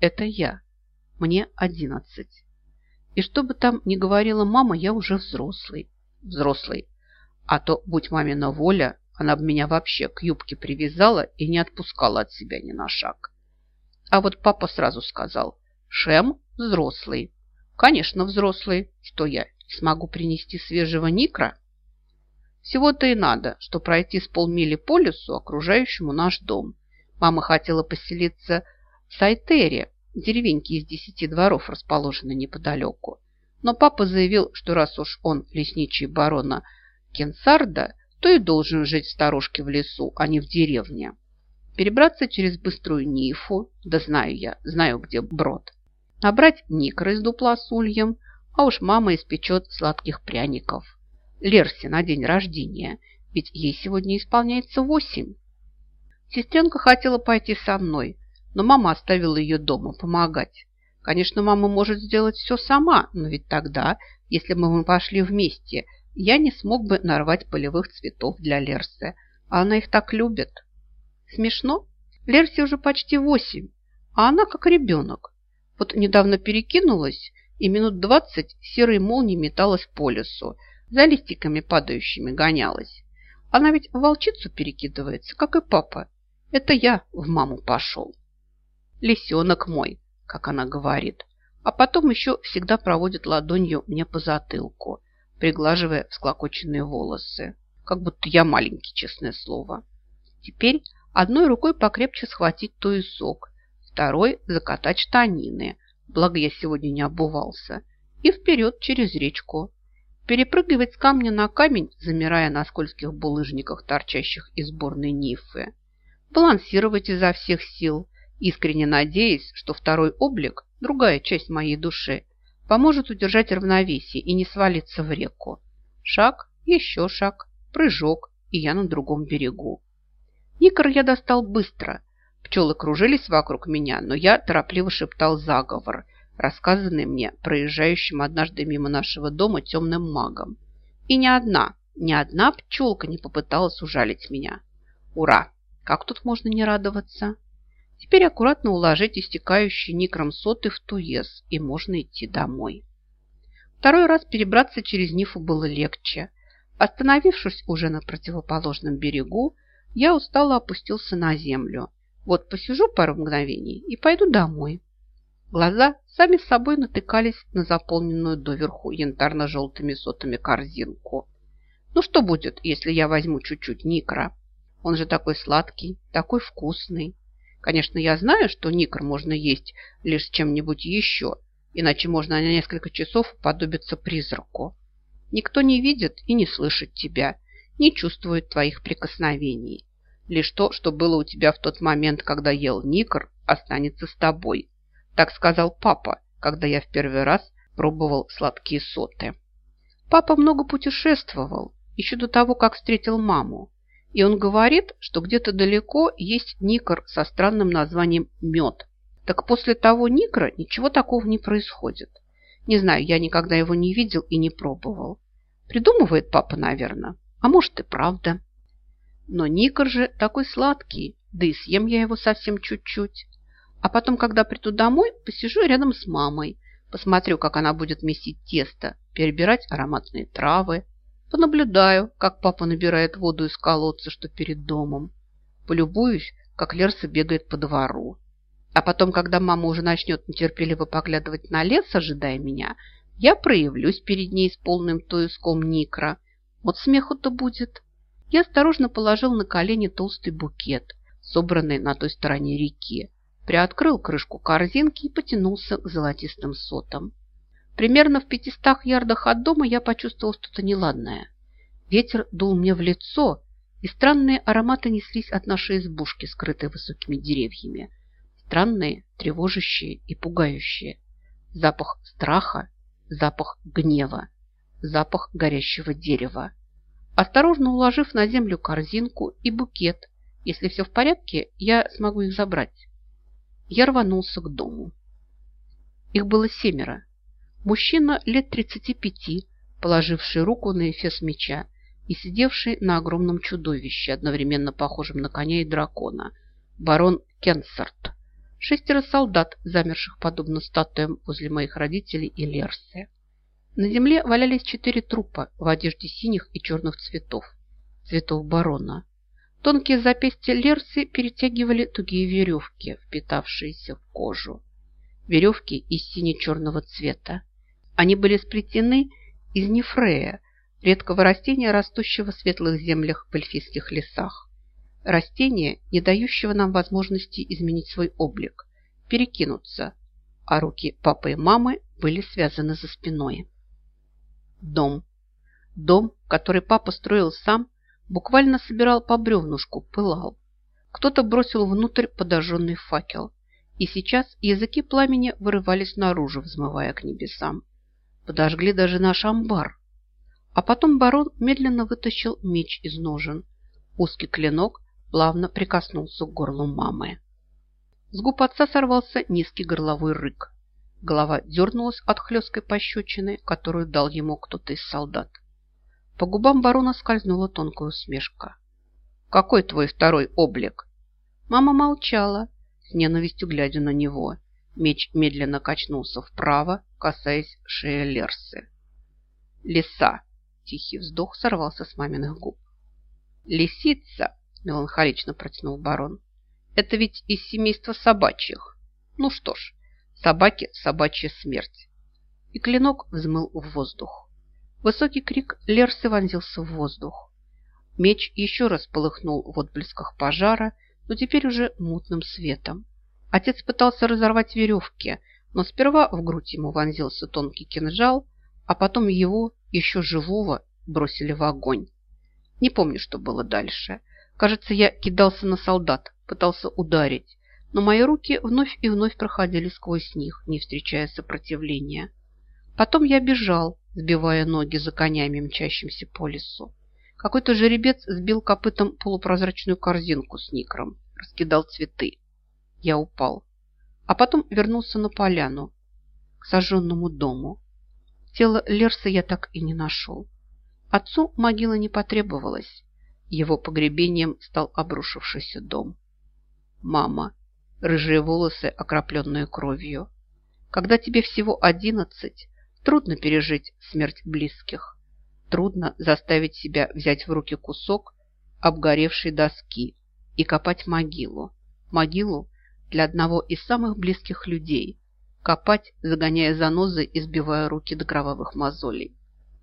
Это я. Мне одиннадцать. И что бы там ни говорила мама, я уже взрослый. Взрослый. А то, будь мамина воля, она бы меня вообще к юбке привязала и не отпускала от себя ни на шаг. А вот папа сразу сказал, Шем взрослый. Конечно, взрослый. Что я, смогу принести свежего никра? Всего-то и надо, что пройти с полмили по лесу, окружающему наш дом. Мама хотела поселиться Сайтере, деревеньке из десяти дворов, расположенной неподалеку. Но папа заявил, что раз уж он лесничий барона Кенсарда, то и должен жить в сторожке в лесу, а не в деревне. Перебраться через быструю Нифу, да знаю я, знаю, где брод. Набрать никры из дупла с ульем, а уж мама испечет сладких пряников. Лерси на день рождения, ведь ей сегодня исполняется восемь. Сестренка хотела пойти со мной, но мама оставила ее дома помогать. Конечно, мама может сделать все сама, но ведь тогда, если бы мы пошли вместе, я не смог бы нарвать полевых цветов для Лерсы, а она их так любит. Смешно? Лерсе уже почти восемь, а она как ребенок. Вот недавно перекинулась, и минут двадцать серой молнией металась по лесу, за листиками падающими гонялась. Она ведь в волчицу перекидывается, как и папа. Это я в маму пошел. Лисенок мой, как она говорит. А потом еще всегда проводит ладонью мне по затылку, приглаживая всклокоченные волосы. Как будто я маленький, честное слово. Теперь одной рукой покрепче схватить туесок, второй закатать штанины, благо я сегодня не обувался, и вперед через речку. Перепрыгивать с камня на камень, замирая на скользких булыжниках, торчащих из сборной нифы. Балансировать изо всех сил, искренне надеясь, что второй облик, другая часть моей души, поможет удержать равновесие и не свалиться в реку. Шаг, еще шаг, прыжок, и я на другом берегу. Никор я достал быстро, Пчелы кружились вокруг меня, но я торопливо шептал заговор, рассказанный мне проезжающим однажды мимо нашего дома темным магом. И ни одна, ни одна пчелка не попыталась ужалить меня. Ура! Как тут можно не радоваться? Теперь аккуратно уложить истекающий никром соты в туез, и можно идти домой. Второй раз перебраться через Нифу было легче. Остановившись уже на противоположном берегу, я устало опустился на землю вот посижу пару мгновений и пойду домой. Глаза сами собой натыкались на заполненную доверху янтарно-желтыми сотами корзинку. Ну что будет, если я возьму чуть-чуть никра? Он же такой сладкий, такой вкусный. Конечно, я знаю, что никр можно есть лишь чем-нибудь еще, иначе можно на несколько часов подобиться призраку. Никто не видит и не слышит тебя, не чувствует твоих прикосновений. Лишь то, что было у тебя в тот момент, когда ел Никр, останется с тобой. Так сказал папа, когда я в первый раз пробовал сладкие соты. Папа много путешествовал, еще до того, как встретил маму. И он говорит, что где-то далеко есть Никр со странным названием «мед». Так после того Никра ничего такого не происходит. Не знаю, я никогда его не видел и не пробовал. Придумывает папа, наверное. А может и правда. Но Никор же такой сладкий, да и съем я его совсем чуть-чуть. А потом, когда приду домой, посижу рядом с мамой, посмотрю, как она будет месить тесто, перебирать ароматные травы, понаблюдаю, как папа набирает воду из колодца, что перед домом, полюбуюсь, как Лерса бегает по двору. А потом, когда мама уже начнет нетерпеливо поглядывать на лес, ожидая меня, я проявлюсь перед ней с полным туиском Никра. Вот смеху-то будет. Я осторожно положил на колени толстый букет, собранный на той стороне реки, приоткрыл крышку корзинки и потянулся к золотистым сотам. Примерно в пятистах ярдах от дома я почувствовал что-то неладное. Ветер дул мне в лицо, и странные ароматы неслись от нашей избушки, скрытой высокими деревьями. Странные, тревожащие и пугающие. Запах страха, запах гнева, запах горящего дерева. Осторожно уложив на землю корзинку и букет, если все в порядке, я смогу их забрать. Я рванулся к дому. Их было семеро. Мужчина лет тридцати пяти, положивший руку на эфес меча и сидевший на огромном чудовище, одновременно похожем на коня и дракона, барон Кенсарт. Шестеро солдат, замерших подобно статуям возле моих родителей и Лерсы. На земле валялись четыре трупа в одежде синих и черных цветов, цветов барона. Тонкие запястья Лерсы перетягивали тугие веревки, впитавшиеся в кожу. Веревки из сине-черного цвета. Они были сплетены из нефрея, редкого растения, растущего в светлых землях в эльфийских лесах. Растение, не дающего нам возможности изменить свой облик, перекинуться, а руки папы и мамы были связаны за спиной. Дом. Дом, который папа строил сам, буквально собирал по бревнушку, пылал. Кто-то бросил внутрь подожженный факел, и сейчас языки пламени вырывались наружу, взмывая к небесам. Подожгли даже наш амбар. А потом барон медленно вытащил меч из ножен. Узкий клинок плавно прикоснулся к горлу мамы. С губ отца сорвался низкий горловой рык. Голова дернулась от хлесткой пощечины, которую дал ему кто-то из солдат. По губам барона скользнула тонкая усмешка. «Какой твой второй облик?» Мама молчала, с ненавистью глядя на него. Меч медленно качнулся вправо, касаясь шеи Лерсы. «Лиса!» – тихий вздох сорвался с маминых губ. «Лисица!» – меланхолично протянул барон. «Это ведь из семейства собачьих. Ну что ж, собаки – собачья смерть». И клинок взмыл в воздух. Высокий крик Лерсы вонзился в воздух. Меч еще раз полыхнул в отблесках пожара, но теперь уже мутным светом. Отец пытался разорвать веревки, но сперва в грудь ему вонзился тонкий кинжал, а потом его, еще живого, бросили в огонь. Не помню, что было дальше. Кажется, я кидался на солдат, пытался ударить, но мои руки вновь и вновь проходили сквозь них, не встречая сопротивления. Потом я бежал, сбивая ноги за конями, мчащимся по лесу. Какой-то жеребец сбил копытом полупрозрачную корзинку с никром, раскидал цветы. Я упал. А потом вернулся на поляну, к сожженному дому. Тело Лерса я так и не нашел. Отцу могила не потребовалась. Его погребением стал обрушившийся дом. Мама. Рыжие волосы, окропленные кровью. Когда тебе всего одиннадцать, трудно пережить смерть близких. Трудно заставить себя взять в руки кусок обгоревшей доски и копать могилу. Могилу для одного из самых близких людей. Копать, загоняя занозы и сбивая руки до кровавых мозолей.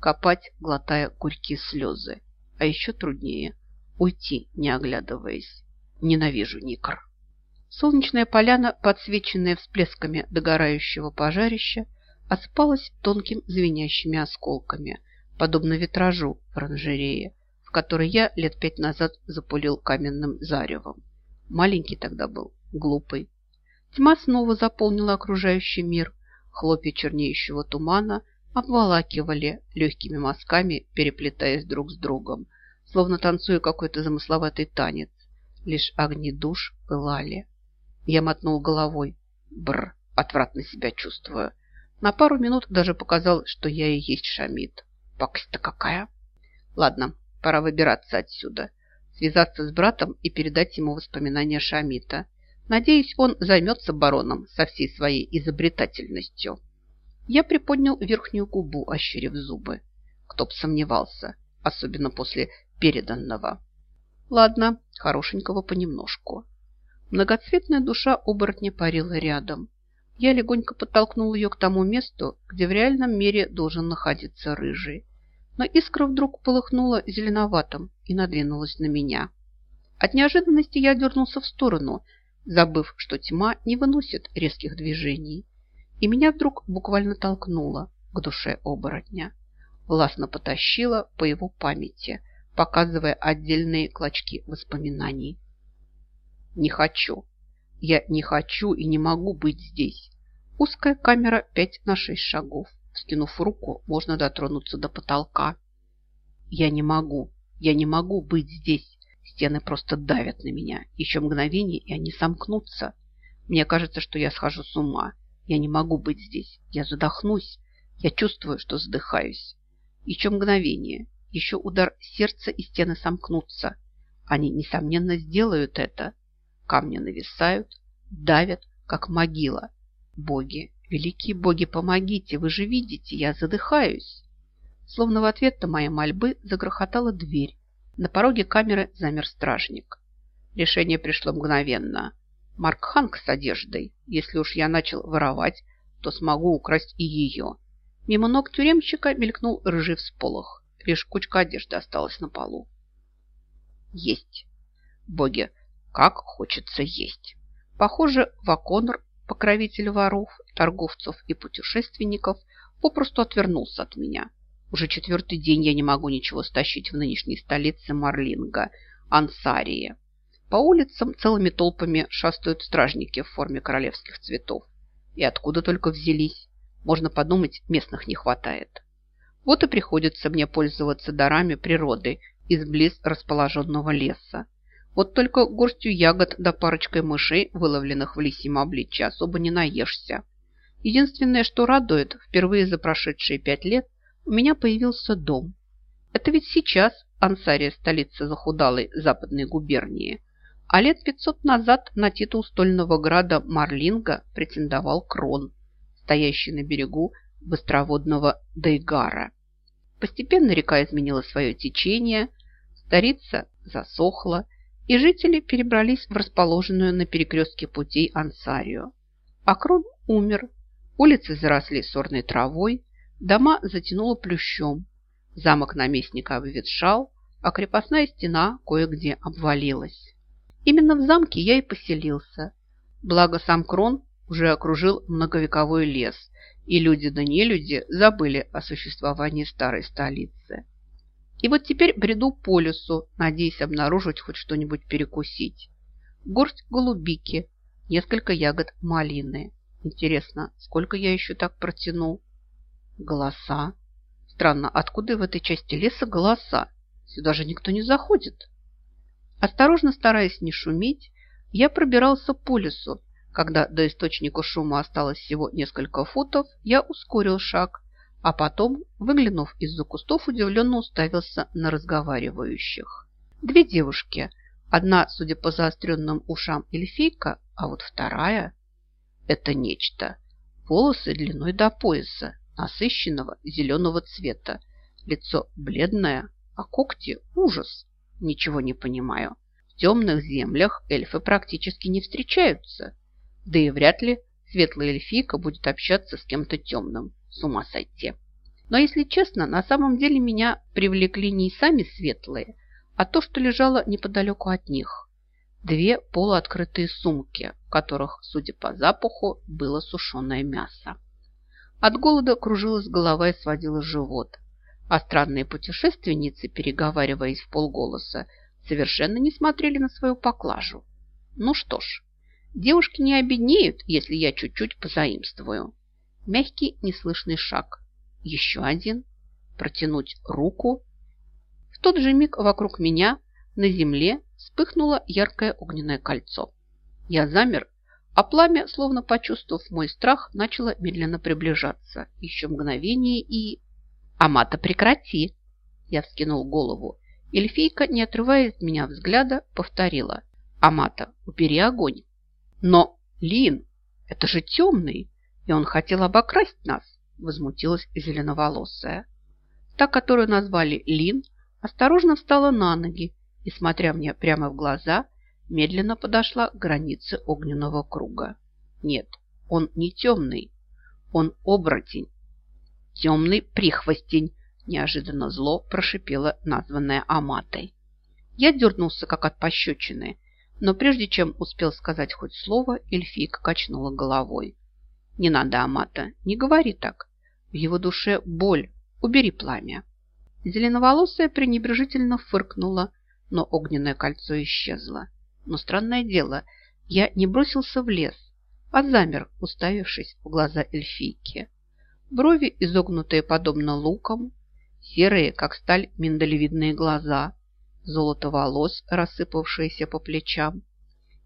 Копать, глотая горькие слезы. А еще труднее – уйти, не оглядываясь. Ненавижу Никр. Солнечная поляна, подсвеченная всплесками догорающего пожарища, осыпалась тонким звенящими осколками, подобно витражу в оранжерее, в который я лет пять назад запулил каменным заревом. Маленький тогда был, глупый. Тьма снова заполнила окружающий мир. Хлопья чернеющего тумана обволакивали легкими мазками, переплетаясь друг с другом, словно танцуя какой-то замысловатый танец. Лишь огни душ пылали. Я мотнул головой. Бр, отвратно себя чувствую. На пару минут даже показалось, что я и есть Шамид. Пакость-то какая. Ладно, пора выбираться отсюда. Связаться с братом и передать ему воспоминания Шамита. Надеюсь, он займется бароном со всей своей изобретательностью. Я приподнял верхнюю губу, ощерив зубы. Кто б сомневался, особенно после переданного. Ладно, хорошенького понемножку. Многоцветная душа оборотня парила рядом. Я легонько подтолкнул ее к тому месту, где в реальном мире должен находиться рыжий. Но искра вдруг полыхнула зеленоватым и надвинулась на меня. От неожиданности я дернулся в сторону, забыв, что тьма не выносит резких движений. И меня вдруг буквально толкнуло к душе оборотня. Властно потащила по его памяти, показывая отдельные клочки воспоминаний. «Не хочу», я не хочу и не могу быть здесь. Узкая камера 5 на 6 шагов. Скинув руку, можно дотронуться до потолка. Я не могу. Я не могу быть здесь. Стены просто давят на меня. Еще мгновение, и они сомкнутся. Мне кажется, что я схожу с ума. Я не могу быть здесь. Я задохнусь. Я чувствую, что задыхаюсь. Еще мгновение. Еще удар сердца, и стены сомкнутся. Они, несомненно, сделают это. Камни нависают, давят, как могила. Боги, великие боги, помогите, вы же видите, я задыхаюсь. Словно в ответ на мои мольбы загрохотала дверь. На пороге камеры замер стражник. Решение пришло мгновенно. Марк Ханк с одеждой. Если уж я начал воровать, то смогу украсть и ее. Мимо ног тюремщика мелькнул рыжий всполох. Лишь кучка одежды осталась на полу. Есть. Боги, как хочется есть. Похоже, Ваконор, покровитель воров, торговцев и путешественников, попросту отвернулся от меня. Уже четвертый день я не могу ничего стащить в нынешней столице Марлинга, Ансарии. По улицам целыми толпами шастают стражники в форме королевских цветов. И откуда только взялись. Можно подумать, местных не хватает. Вот и приходится мне пользоваться дарами природы из близ расположенного леса. Вот только горстью ягод да парочкой мышей, выловленных в лисьем обличье, особо не наешься. Единственное, что радует, впервые за прошедшие пять лет у меня появился дом. Это ведь сейчас Ансария – столица захудалой западной губернии. А лет пятьсот назад на титул стольного града Марлинга претендовал Крон стоящий на берегу быстроводного Дейгара. Постепенно река изменила свое течение, старица засохла, и жители перебрались в расположенную на перекрестке путей Ансарию. Акрон умер, улицы заросли сорной травой, дома затянуло плющом, замок наместника обветшал, а крепостная стена кое-где обвалилась. Именно в замке я и поселился. Благо сам Крон уже окружил многовековой лес, и люди да нелюди забыли о существовании старой столицы. И вот теперь бреду по лесу, надеясь обнаружить хоть что-нибудь перекусить. Горсть голубики, несколько ягод малины. Интересно, сколько я еще так протяну? Голоса. Странно, откуда в этой части леса голоса? Сюда же никто не заходит. Осторожно стараясь не шуметь, я пробирался по лесу, когда до источника шума осталось всего несколько футов, я ускорил шаг, а потом, выглянув из-за кустов, удивленно уставился на разговаривающих. Две девушки. Одна, судя по заостренным ушам, эльфийка, а вот вторая – это нечто. Волосы длиной до пояса, насыщенного зеленого цвета. Лицо бледное, а когти – ужас. Ничего не понимаю. В темных землях эльфы практически не встречаются. Да и вряд ли светлая эльфийка будет общаться с кем-то темным. С ума сойти. Но, если честно, на самом деле меня привлекли не сами светлые, а то, что лежало неподалеку от них. Две полуоткрытые сумки, в которых, судя по запаху, было сушеное мясо. От голода кружилась голова и сводила живот, а странные путешественницы, переговариваясь в полголоса, совершенно не смотрели на свою поклажу. Ну что ж, Девушки не обеднеют, если я чуть-чуть позаимствую. Мягкий неслышный шаг. Еще один. Протянуть руку. В тот же миг вокруг меня на земле вспыхнуло яркое огненное кольцо. Я замер, а пламя, словно почувствовав мой страх, начало медленно приближаться. Еще мгновение и... «Амата, прекрати!» Я вскинул голову. Эльфийка, не отрывая от меня взгляда, повторила. «Амата, убери огонь!» Но, Лин, это же темный, и он хотел обокрасть нас, возмутилась зеленоволосая. Та, которую назвали Лин, осторожно встала на ноги и, смотря мне прямо в глаза, медленно подошла к границе огненного круга. Нет, он не темный, он оборотень. Темный прихвостень, неожиданно зло прошипела названная Аматой. Я дернулся, как от пощечины, но прежде чем успел сказать хоть слово, эльфийка качнула головой. «Не надо, Амата, не говори так. В его душе боль. Убери пламя». Зеленоволосая пренебрежительно фыркнула, но огненное кольцо исчезло. Но странное дело, я не бросился в лес, а замер, уставившись в глаза эльфийки. Брови, изогнутые подобно лукам, серые, как сталь, миндалевидные глаза, золото волос, рассыпавшееся по плечам.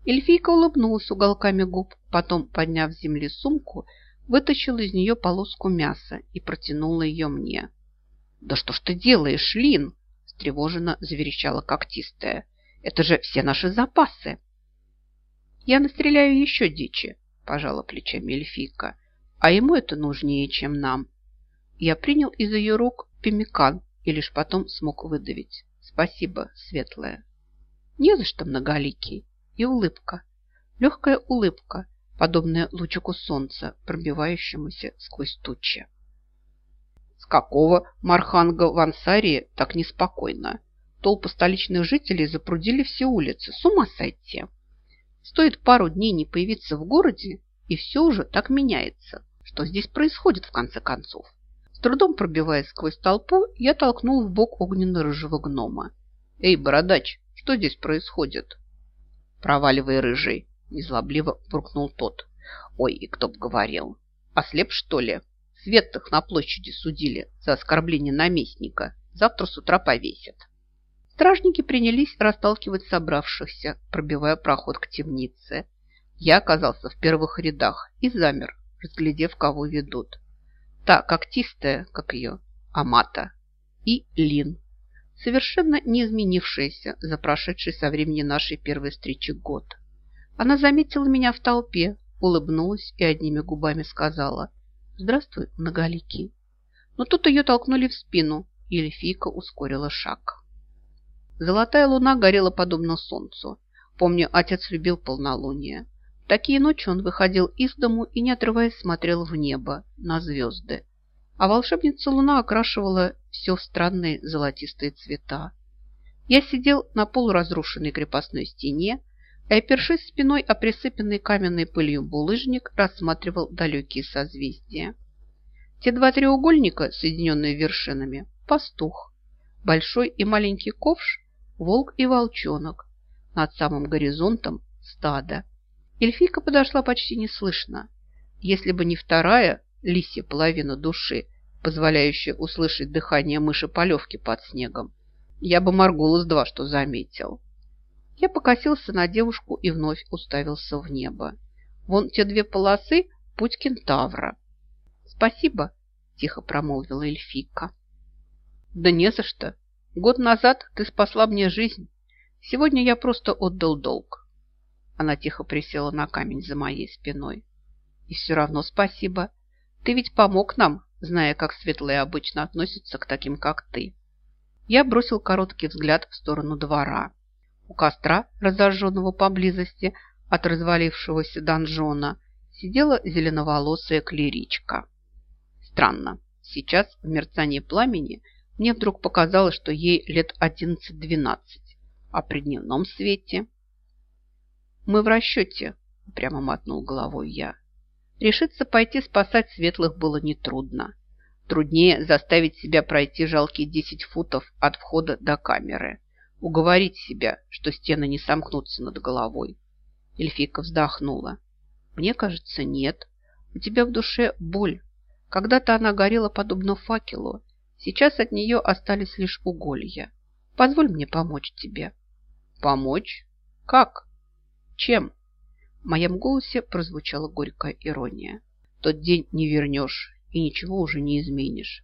Эльфийка улыбнулась уголками губ, потом, подняв с земли сумку, вытащила из нее полоску мяса и протянула ее мне. «Да что ж ты делаешь, Лин?» – встревоженно заверещала когтистая. «Это же все наши запасы!» «Я настреляю еще дичи», – пожала плечами эльфийка. А ему это нужнее, чем нам. Я принял из ее рук пемикан и лишь потом смог выдавить. Спасибо, светлая. Не за что, многоликий. И улыбка. Легкая улыбка, подобная лучику солнца, пробивающемуся сквозь тучи. С какого Марханга в Ансарии так неспокойно? Толпы столичных жителей запрудили все улицы. С ума сойти! Стоит пару дней не появиться в городе, и все уже так меняется. Что здесь происходит, в конце концов? С трудом пробиваясь сквозь толпу, я толкнул в бок огненно-рыжего гнома. «Эй, бородач, что здесь происходит?» «Проваливай, рыжий!» – незлобливо буркнул тот. «Ой, и кто б говорил! Ослеп, что ли? Свет-тых на площади судили за оскорбление наместника. Завтра с утра повесят». Стражники принялись расталкивать собравшихся, пробивая проход к темнице. Я оказался в первых рядах и замер, разглядев, кого ведут. Та когтистая, как ее, Амата, и Лин, совершенно не изменившаяся за прошедший со времени нашей первой встречи год. Она заметила меня в толпе, улыбнулась и одними губами сказала «Здравствуй, многоликий». Но тут ее толкнули в спину, и эльфийка ускорила шаг. Золотая луна горела подобно солнцу. Помню, отец любил полнолуние. В такие ночи он выходил из дому и, не отрываясь, смотрел в небо, на звезды. А волшебница луна окрашивала все в странные золотистые цвета. Я сидел на полуразрушенной крепостной стене и, опершись спиной о присыпанный каменной пылью булыжник, рассматривал далекие созвездия. Те два треугольника, соединенные вершинами, пастух. Большой и маленький ковш волк и волчонок. Над самым горизонтом стадо. Эльфийка подошла почти неслышно. Если бы не вторая, лисья половина души, позволяющая услышать дыхание мыши-полевки под снегом, я бы моргул из два, что заметил. Я покосился на девушку и вновь уставился в небо. Вон те две полосы – путь кентавра. «Спасибо», – тихо промолвила эльфийка. «Да не за что», Год назад ты спасла мне жизнь. Сегодня я просто отдал долг. Она тихо присела на камень за моей спиной. И все равно спасибо. Ты ведь помог нам, зная, как светлые обычно относятся к таким, как ты. Я бросил короткий взгляд в сторону двора. У костра, разожженного поблизости от развалившегося донжона, сидела зеленоволосая клеричка. Странно. Сейчас в мерцании пламени – мне вдруг показалось, что ей лет 11-12, а при дневном свете... «Мы в расчете», – прямо мотнул головой я. Решиться пойти спасать светлых было нетрудно. Труднее заставить себя пройти жалкие 10 футов от входа до камеры. Уговорить себя, что стены не сомкнутся над головой. Эльфийка вздохнула. «Мне кажется, нет. У тебя в душе боль. Когда-то она горела подобно факелу, Сейчас от нее остались лишь уголья. Позволь мне помочь тебе. Помочь? Как? Чем? В моем голосе прозвучала горькая ирония. Тот день не вернешь и ничего уже не изменишь.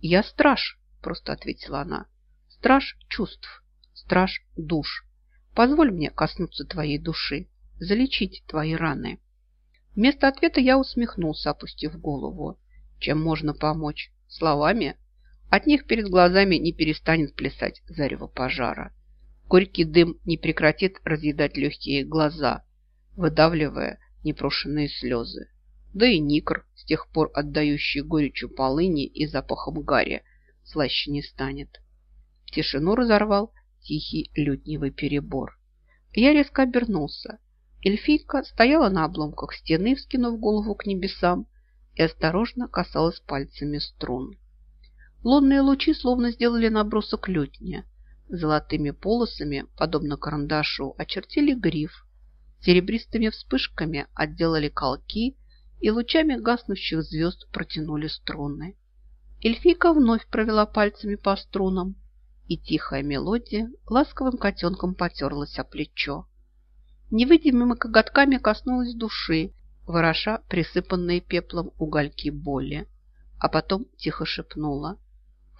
Я страж, просто ответила она. Страж чувств, страж душ. Позволь мне коснуться твоей души, залечить твои раны. Вместо ответа я усмехнулся, опустив голову. Чем можно помочь? Словами? От них перед глазами не перестанет плясать зарево пожара. Горький дым не прекратит разъедать легкие глаза, выдавливая непрошенные слезы. Да и никр, с тех пор отдающий горечью полыни и запахом гари, слаще не станет. Тишину разорвал тихий лютневый перебор. Я резко обернулся. Эльфийка стояла на обломках стены, вскинув голову к небесам, и осторожно касалась пальцами струн. Лунные лучи словно сделали набросок лютня. Золотыми полосами, подобно карандашу, очертили гриф. Серебристыми вспышками отделали колки и лучами гаснущих звезд протянули струны. Эльфийка вновь провела пальцами по струнам, и тихая мелодия ласковым котенком потерлась о плечо. Невидимыми коготками коснулась души, вороша присыпанные пеплом угольки боли, а потом тихо шепнула –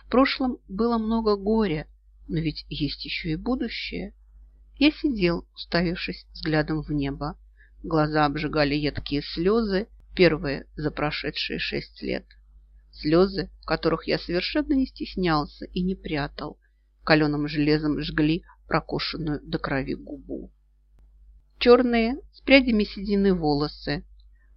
в прошлом было много горя, но ведь есть еще и будущее. Я сидел, уставившись взглядом в небо. Глаза обжигали едкие слезы, первые за прошедшие шесть лет. Слезы, которых я совершенно не стеснялся и не прятал, каленым железом жгли прокушенную до крови губу. Черные, с прядями седины волосы,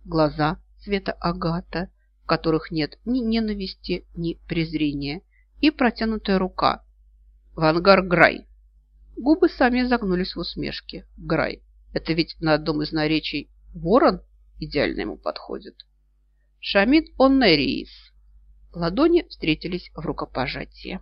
глаза цвета агата, в которых нет ни ненависти, ни презрения, и протянутая рука. «Вангар Грай!» Губы сами загнулись в усмешке. «Грай!» Это ведь на одном из наречий ворон идеально ему подходит. Шамид Оннериис. Ладони встретились в рукопожатии.